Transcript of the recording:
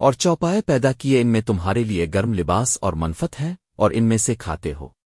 اور چوپائے پیدا کیے ان میں تمہارے لیے گرم لباس اور منفت ہے اور ان میں سے کھاتے ہو۔